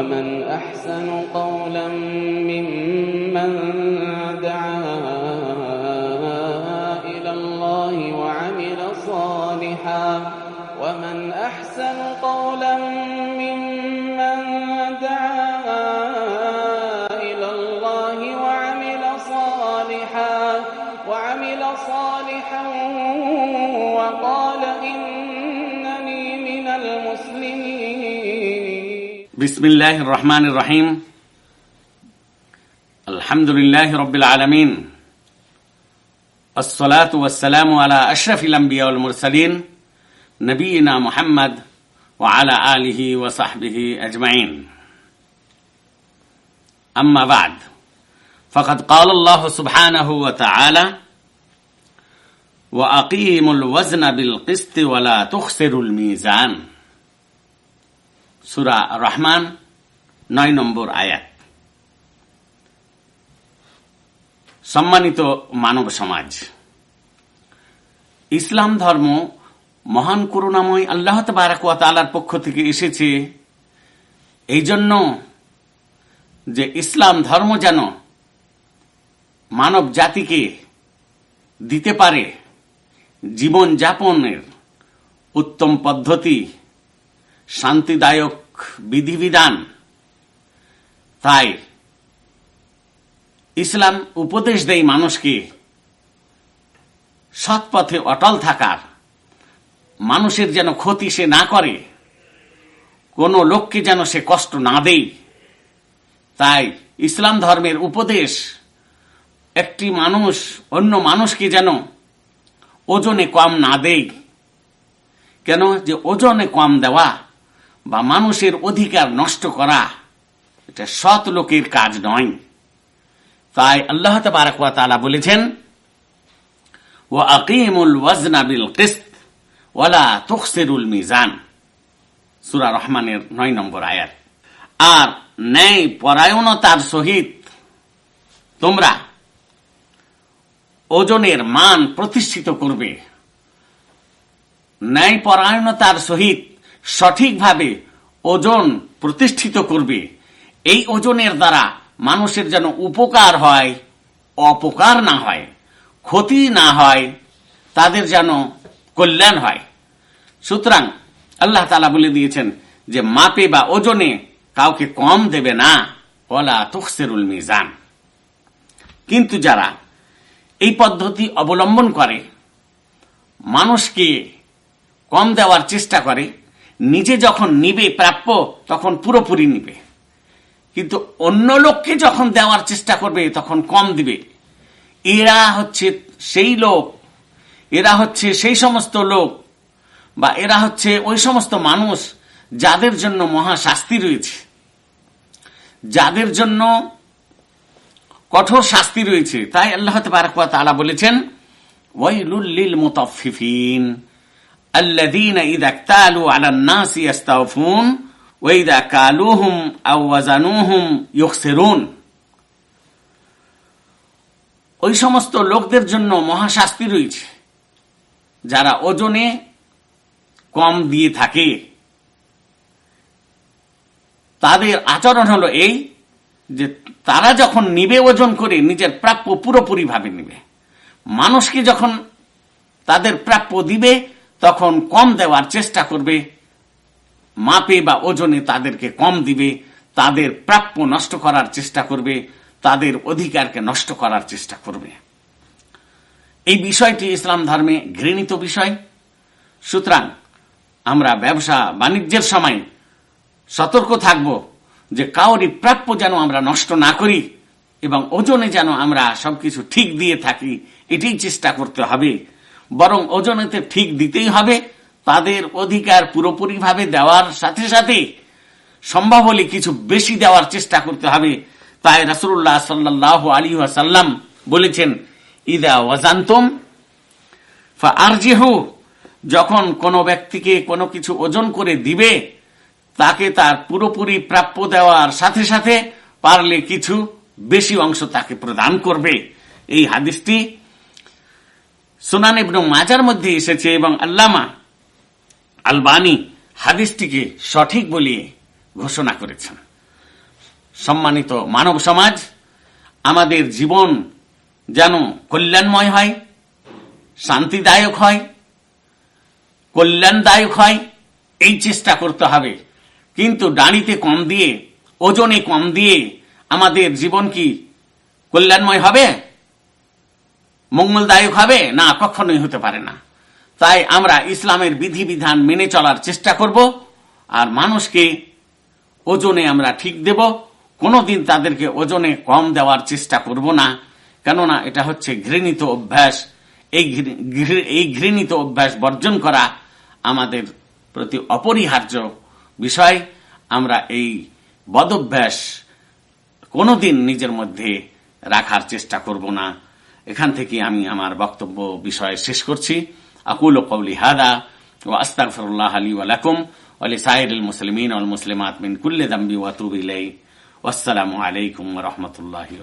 ومن أحسن قولا ممن دعا إلى الله وعمل صالحا ومن أحسن قولا ممن دعا بسم الله الرحمن الرحيم. الحمد لله رب العالمين. الصلاة والسلام على أشرف الأنبياء والمرسلين نبينا محمد وعلى آله وصحبه أجمعين. أما بعد فقد قال الله سبحانه وتعالى وأقيموا الوزن بالقسط ولا تخسروا الميزان. সুরা রহমান, নয় নম্বর আয়াত। সম্মানিত মানব সমাজ, ইসলাম ধর্ম মহান করুণাময় আল্লাহ তালার পক্ষ থেকে এসেছে এই জন্য যে ইসলাম ধর্ম যেন মানব জাতিকে দিতে পারে জীবন যাপনের উত্তম পদ্ধতি শান্তিদায়ক বিধিবিধান। তাই ইসলাম উপদেশ দেয় মানুষকে সৎপথে অটল থাকার। মানুষের যেন ক্ষতি সে না করে, কোনো লোককে যেন সে কষ্ট না দেয় তাই ইসলাম ধর্মের উপদেশ, একটি মানুষ অন্য মানুষকে যেন ওজনে কম না দেয় কেন যে ওজনে কম দেওয়া বা মানুষের অধিকার নষ্ট করা, এটা সৎ লোকের কাজ নয়। তাই আল্লাহ তালা বলেছেন ও আকিমুল ওয়াজনা বিল কিস্ত ওয়ালা তুখসিরুল মিজান। সুরা রহমানের নয় নম্বর আয়াত। আর ন্যায় পরায়ণতার সহিত তোমরা ওজনের মান প্রতিষ্ঠিত করবে। ন্যায় পরায়ণতার সহিত সঠিকভাবে ওজন প্রতিষ্ঠিত করবে। এই ওজনের দ্বারা মানুষের যেন উপকার হয়, অপকার না হয়, ক্ষতি না হয়, তাদের যেন কল্যাণ হয়। সুতরাং আল্লাহ তালা বলে দিয়েছেন যে, মাপে বা ওজনে কাউকে কম দেবে না। ওলা তুখসেরুল মিজান। কিন্তু যারা এই পদ্ধতি অবলম্বন করে, মানুষকে কম দেওয়ার চেষ্টা করে নিজে যখন নিবে প্রাপ্য, তখন পুরোপুরি নিবে। কিন্তু অন্য লোককে যখন দেওয়ার চেষ্টা করবে, তখন কম দিবে। এরা হচ্ছে সেই লোক, এরা হচ্ছে সেই সমস্ত লোক, বা এরা হচ্ছে ওই সমস্ত মানুষ যাদের জন্য মহা শাস্তি রয়েছে। যাদের জন্য কঠোর শাস্তি রয়েছে। তাই আল্লাহ তালা বলেছেন ওয়াইলুল্লিল মুতাফিফিন الذين إذا اكتالوا على الناس يستوفون وإذا كالوهم أو وزنوهم يخسرون ওই সমস্ত লোকদের জন্য মহাশাস্তি রয়েছে যারা ওজনে কম দিয়ে থাকে তাদের আচরণ হলো এই যে তারা যখন নিবে ওজন করে নিজের প্রাপ্য পুরোপুরি ভাবে নিবে মানুষকে যখন তাদের প্রাপ্য দিবে তখন কম দেওয়ার চেষ্টা করবে। মাপে বা ওজনে তাদেরকে কম দিবে। তাদের প্রাপ্য নষ্ট করার চেষ্টা করবে। তাদের অধিকারকে নষ্ট করার চেষ্টা করবে। এই বিষয়টি ইসলাম ধর্মে ঘৃণিত বিষয়। সুতরাং আমরা ব্যবসা বাণিজ্যের সময় সতর্ক থাকব যে কাউরি প্রাপ্য যেন আমরা নষ্ট না করি এবং ওজনে যেন আমরা সবকিছু ঠিক দিয়ে থাকি, এটাই চেষ্টা করতে হবে। বরং ওজনেতে ঠিক দিতেই হবে। তাদের অধিকার পুরোপুরিভাবে দেওয়ার সাথে সাথে সম্ভব হলে কিছু বেশি দেওয়ার চেষ্টা করতে হবে। তাই রাসুল্লাহ সাল্লাহ আলী সাল্লাম বলেছেন, ইদা ওয়াজান্তম আরজেহু যখন কোনো ব্যক্তিকে কোনো কিছু ওজন করে দিবে, তাকে তার পুরোপুরি প্রাপ্য দেওয়ার সাথে সাথে পারলে কিছু বেশি অংশ তাকে প্রদান করবে। এই হাদিসটি সুনান ইবনু মাজার মধ্যে এসেছে এবং আল্লামা আলবানি হাদিসটিকে সঠিক বলিয়ে ঘোষণা করেছেন। সম্মানিত মানব সমাজ, আমাদের জীবন যেন কল্যাণময় হয়, শান্তিদায়ক হয়, কল্যাণদায়ক হয়, এই চেষ্টা করতে হবে। কিন্তু দাঁড়িতে কম দিয়ে, ওজনে কম দিয়ে আমাদের জীবন কি কল্যাণময় হবে? মঙ্গলদায়ক হবে? না, কখনোই হতে পারে না। তাই আমরা ইসলামের বিধিবিধান মেনে চলার চেষ্টা করব, আর মানুষকে ওজনে আমরা ঠিক দেব। কোনোদিন তাদেরকে ওজনে কম দেওয়ার চেষ্টা করব না, কেননা এটা হচ্ছে ঘৃণিত অভ্যাস। এই এই ঘৃণিত অভ্যাস বর্জন করা আমাদের প্রতি অপরিহার্য বিষয়। আমরা এই বদভ্যাস কোনোদিন নিজের মধ্যে রাখার চেষ্টা করব না। এখান থেকে আমি আমার বক্তব্য, বিষয় শেষ করছি। আকুল কৌলি হাদা ও আস্তাগফিরুল্লাহ আলী ওয়ালাকুম ওলি সাইরুল মুসলিমিন ওয়াল মুসলিমাত মিন কুল্লি দাম্বি ওয়াতুব ইলাই ওয়াসসালামু আলাইকুম ওয়া রাহমাতুল্লাহি